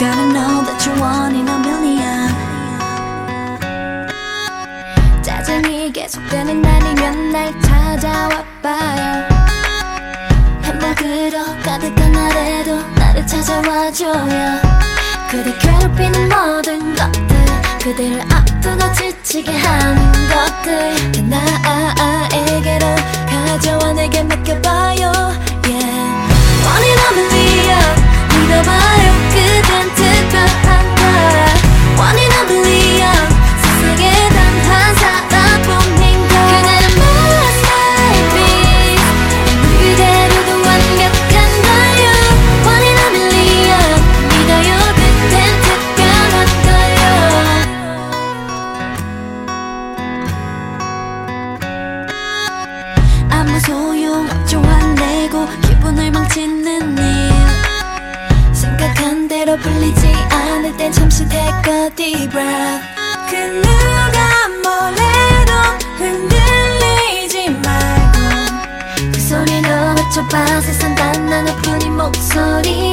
what you want in a million. 짜증이 계속되는 날이면 날 찾아와 봐요. 행복으로 가득한 날에도 나를 찾아와줘요. 그대 괴롭히는 모든 것들 그대를 아프고 지치게 하는 것들 소용 없죠 화내고 기분을 망치는 일. 생각한 대로 풀리지 않을 땐 잠시 take a deep breath. 그 누가 뭐래도 흔들리지 말고. 그 소리 너무 좁아 세상 단나노뿐인 목소리.